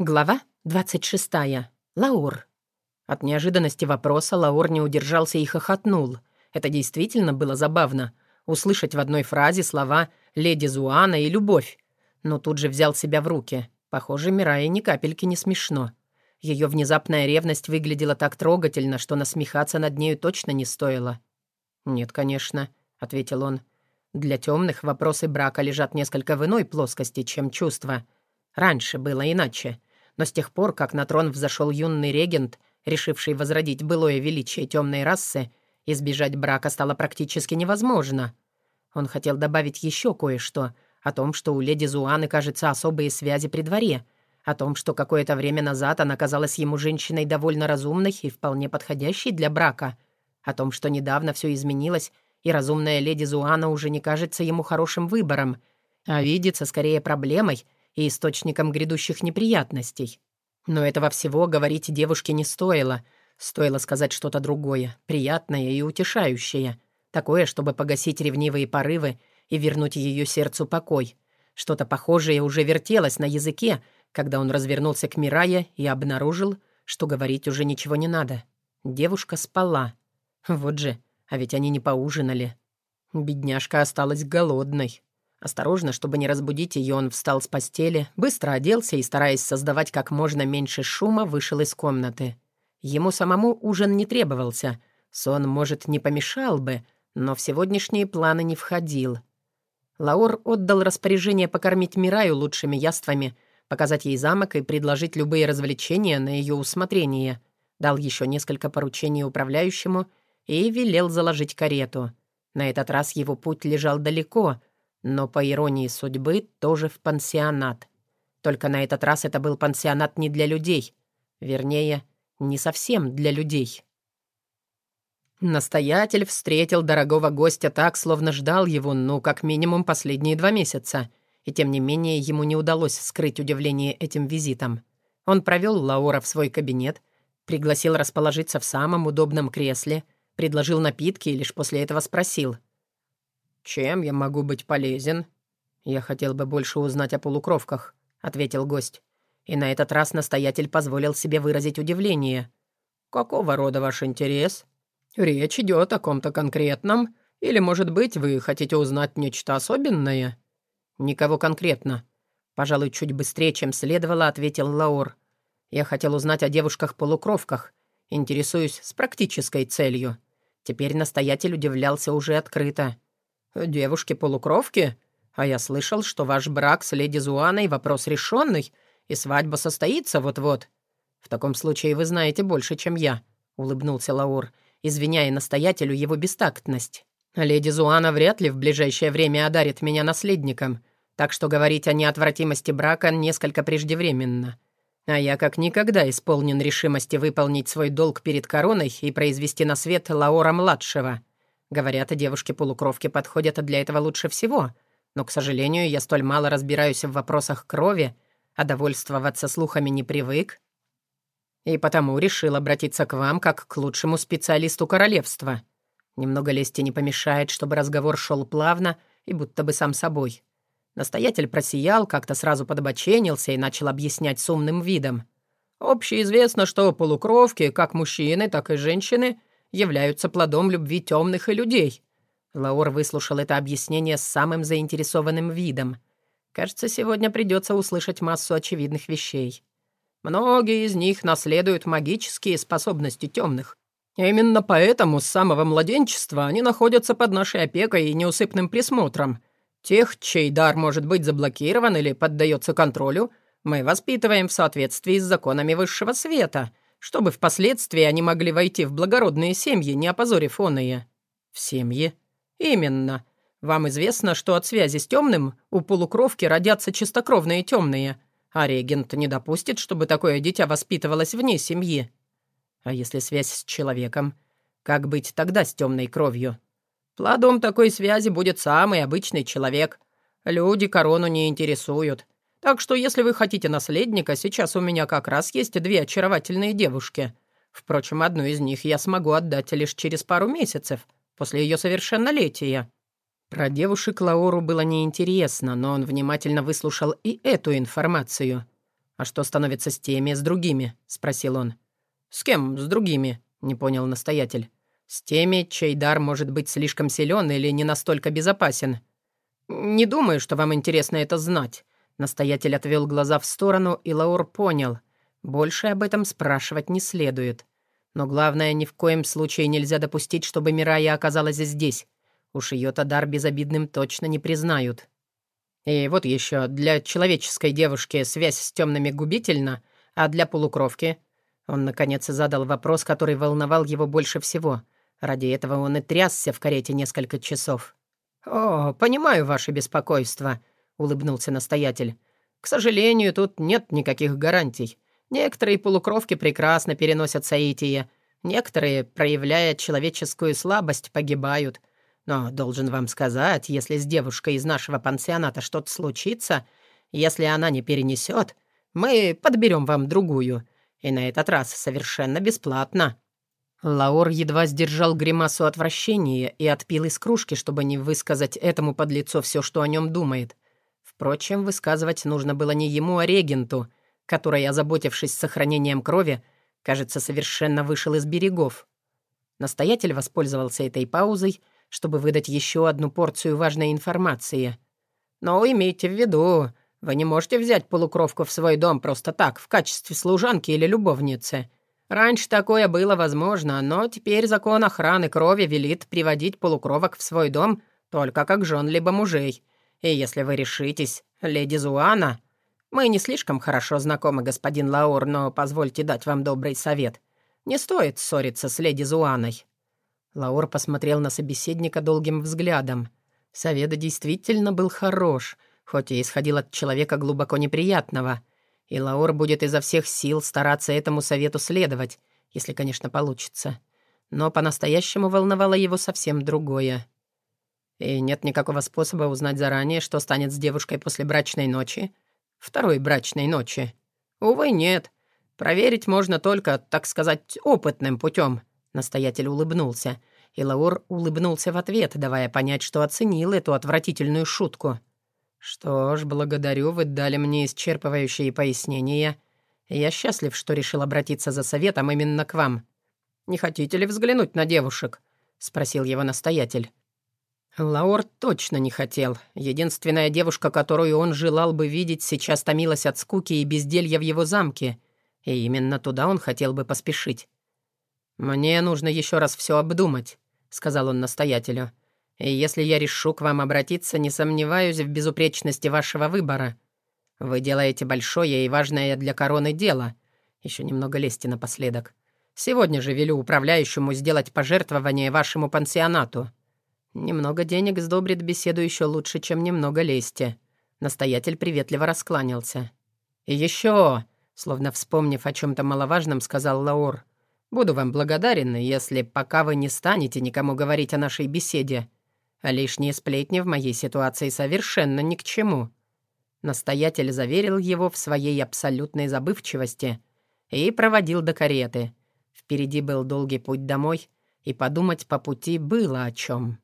Глава 26. Лаур. От неожиданности вопроса Лаур не удержался и хохотнул. Это действительно было забавно. Услышать в одной фразе слова «леди Зуана» и «любовь». Но тут же взял себя в руки. Похоже, Мирае ни капельки не смешно. Ее внезапная ревность выглядела так трогательно, что насмехаться над нею точно не стоило. «Нет, конечно», — ответил он. «Для темных вопросы брака лежат несколько в иной плоскости, чем чувства. Раньше было иначе». Но с тех пор, как на трон взошел юный регент, решивший возродить былое величие темной расы, избежать брака стало практически невозможно. Он хотел добавить еще кое-что о том, что у леди Зуаны, кажется, особые связи при дворе, о том, что какое-то время назад она казалась ему женщиной довольно разумной и вполне подходящей для брака, о том, что недавно все изменилось, и разумная леди Зуана уже не кажется ему хорошим выбором, а видится скорее проблемой — и источником грядущих неприятностей. Но этого всего говорить девушке не стоило. Стоило сказать что-то другое, приятное и утешающее. Такое, чтобы погасить ревнивые порывы и вернуть ее сердцу покой. Что-то похожее уже вертелось на языке, когда он развернулся к Мирае и обнаружил, что говорить уже ничего не надо. Девушка спала. Вот же, а ведь они не поужинали. Бедняжка осталась голодной. Осторожно, чтобы не разбудить ее, он встал с постели, быстро оделся и, стараясь создавать как можно меньше шума, вышел из комнаты. Ему самому ужин не требовался. Сон, может, не помешал бы, но в сегодняшние планы не входил. Лаур отдал распоряжение покормить Мираю лучшими яствами, показать ей замок и предложить любые развлечения на ее усмотрение. Дал еще несколько поручений управляющему и велел заложить карету. На этот раз его путь лежал далеко — но, по иронии судьбы, тоже в пансионат. Только на этот раз это был пансионат не для людей. Вернее, не совсем для людей. Настоятель встретил дорогого гостя так, словно ждал его, ну, как минимум, последние два месяца. И тем не менее, ему не удалось скрыть удивление этим визитом. Он провел Лаура в свой кабинет, пригласил расположиться в самом удобном кресле, предложил напитки и лишь после этого спросил — «Чем я могу быть полезен?» «Я хотел бы больше узнать о полукровках», — ответил гость. И на этот раз настоятель позволил себе выразить удивление. «Какого рода ваш интерес? Речь идет о ком-то конкретном? Или, может быть, вы хотите узнать нечто особенное?» «Никого конкретно». Пожалуй, чуть быстрее, чем следовало, ответил Лаур. «Я хотел узнать о девушках-полукровках. Интересуюсь с практической целью». Теперь настоятель удивлялся уже открыто. «Девушки-полукровки? А я слышал, что ваш брак с леди Зуаной — вопрос решенный, и свадьба состоится вот-вот. В таком случае вы знаете больше, чем я», — улыбнулся Лаур, извиняя настоятелю его бестактность. «Леди Зуана вряд ли в ближайшее время одарит меня наследником, так что говорить о неотвратимости брака несколько преждевременно. А я как никогда исполнен решимости выполнить свой долг перед короной и произвести на свет Лаора-младшего». Говорят, девушки-полукровки подходят для этого лучше всего. Но, к сожалению, я столь мало разбираюсь в вопросах крови, а довольствоваться слухами не привык. И потому решил обратиться к вам как к лучшему специалисту королевства. Немного лести не помешает, чтобы разговор шел плавно и будто бы сам собой. Настоятель просиял, как-то сразу подобоченился и начал объяснять с умным видом. «Общеизвестно, что полукровки, как мужчины, так и женщины, являются плодом любви темных и людей». Лаур выслушал это объяснение с самым заинтересованным видом. «Кажется, сегодня придется услышать массу очевидных вещей. Многие из них наследуют магические способности темных. Именно поэтому с самого младенчества они находятся под нашей опекой и неусыпным присмотром. Тех, чей дар может быть заблокирован или поддается контролю, мы воспитываем в соответствии с законами высшего света — чтобы впоследствии они могли войти в благородные семьи, не опозорив оные». «В семьи?» «Именно. Вам известно, что от связи с темным у полукровки родятся чистокровные темные, а регент не допустит, чтобы такое дитя воспитывалось вне семьи. А если связь с человеком? Как быть тогда с темной кровью? Плодом такой связи будет самый обычный человек. Люди корону не интересуют. Так что, если вы хотите наследника, сейчас у меня как раз есть две очаровательные девушки. Впрочем, одну из них я смогу отдать лишь через пару месяцев, после ее совершеннолетия». Про девушек Лаору было неинтересно, но он внимательно выслушал и эту информацию. «А что становится с теми, с другими?» — спросил он. «С кем с другими?» — не понял настоятель. «С теми, чей дар может быть слишком силен или не настолько безопасен». «Не думаю, что вам интересно это знать». Настоятель отвел глаза в сторону, и Лаур понял. Больше об этом спрашивать не следует. Но главное, ни в коем случае нельзя допустить, чтобы Мирая оказалась здесь. Уж ее-то дар безобидным точно не признают. И вот еще, для человеческой девушки связь с темными губительна, а для полукровки... Он, наконец, задал вопрос, который волновал его больше всего. Ради этого он и трясся в карете несколько часов. «О, понимаю ваше беспокойство», — улыбнулся настоятель. «К сожалению, тут нет никаких гарантий. Некоторые полукровки прекрасно переносят соитие, некоторые, проявляя человеческую слабость, погибают. Но должен вам сказать, если с девушкой из нашего пансионата что-то случится, если она не перенесет, мы подберем вам другую. И на этот раз совершенно бесплатно». Лаор едва сдержал гримасу отвращения и отпил из кружки, чтобы не высказать этому подлецу все, что о нем думает. Впрочем, высказывать нужно было не ему, а регенту, который, озаботившись сохранением крови, кажется, совершенно вышел из берегов. Настоятель воспользовался этой паузой — чтобы выдать еще одну порцию важной информации. Но имейте в виду, вы не можете взять полукровку в свой дом просто так, в качестве служанки или любовницы. Раньше такое было возможно, но теперь закон охраны крови велит приводить полукровок в свой дом только как жен либо мужей. И если вы решитесь, леди Зуана... Мы не слишком хорошо знакомы, господин Лаур, но позвольте дать вам добрый совет. Не стоит ссориться с леди Зуаной. Лаур посмотрел на собеседника долгим взглядом. Совет действительно был хорош, хоть и исходил от человека глубоко неприятного. И Лаур будет изо всех сил стараться этому совету следовать, если, конечно, получится. Но по-настоящему волновало его совсем другое. И нет никакого способа узнать заранее, что станет с девушкой после брачной ночи. Второй брачной ночи. Увы, нет. Проверить можно только, так сказать, опытным путем. Настоятель улыбнулся, и Лаур улыбнулся в ответ, давая понять, что оценил эту отвратительную шутку. «Что ж, благодарю, вы дали мне исчерпывающие пояснения. Я счастлив, что решил обратиться за советом именно к вам. Не хотите ли взглянуть на девушек?» — спросил его настоятель. Лаур точно не хотел. Единственная девушка, которую он желал бы видеть, сейчас томилась от скуки и безделья в его замке, и именно туда он хотел бы поспешить. «Мне нужно еще раз все обдумать», — сказал он настоятелю. «И если я решу к вам обратиться, не сомневаюсь в безупречности вашего выбора. Вы делаете большое и важное для короны дело. Еще немного лести напоследок. Сегодня же велю управляющему сделать пожертвование вашему пансионату. Немного денег сдобрит беседу еще лучше, чем немного лести». Настоятель приветливо раскланялся. «И еще...» Словно вспомнив о чем-то маловажном, сказал Лаур. Буду вам благодарен, если пока вы не станете никому говорить о нашей беседе. А лишние сплетни в моей ситуации совершенно ни к чему». Настоятель заверил его в своей абсолютной забывчивости и проводил до кареты. Впереди был долгий путь домой, и подумать по пути было о чем.